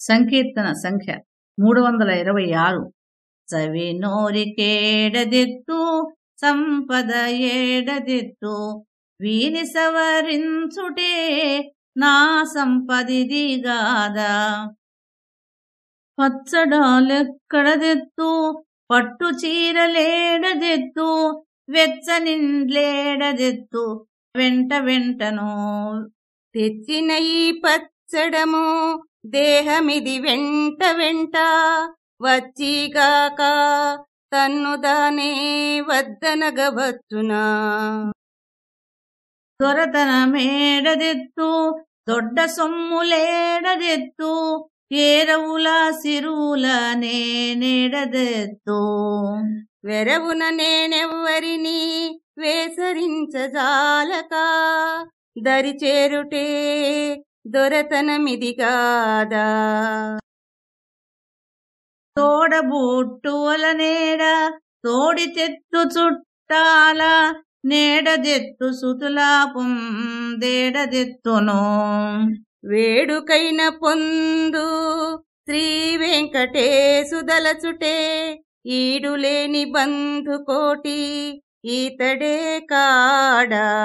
సంకీర్తన సంఖ్య మూడు వందల ఇరవై ఆరు. చవి నోరికేడదిత్తు సంపద ఏడదిత్తు వీని సవరించుటే నా సంపదిదిగాదా. పచ్చడాలెక్కడదెత్తు పట్టు చీరలేడదెత్తు వెచ్చనిండ్లేడదెత్తు వెంట వెంటను తెచ్చిన ఈ పచ్చడము దేహమిది వెంట వెంట వచ్చిగాక తన్ను దానే వద్దనగవచ్చునా దొరతన మేడదెత్తు దొడ్డ సొమ్ములేడదెత్తు ఏరవుల సిరుల నేడదెత్తు. వెరవున నేనెవ్వరిని వేసరించజాలక దరి దొరతనమిది కాదా తోడబుట్టువల నేడ తోడి చెట్టు చుట్టాల నేడజెత్తు సుతులాపం దేడజెత్తును. వేడుకైన పొందు శ్రీ వెంకటేశుదలచుటే ఈడులేని బంధుకోటి ఈతడే కాడా.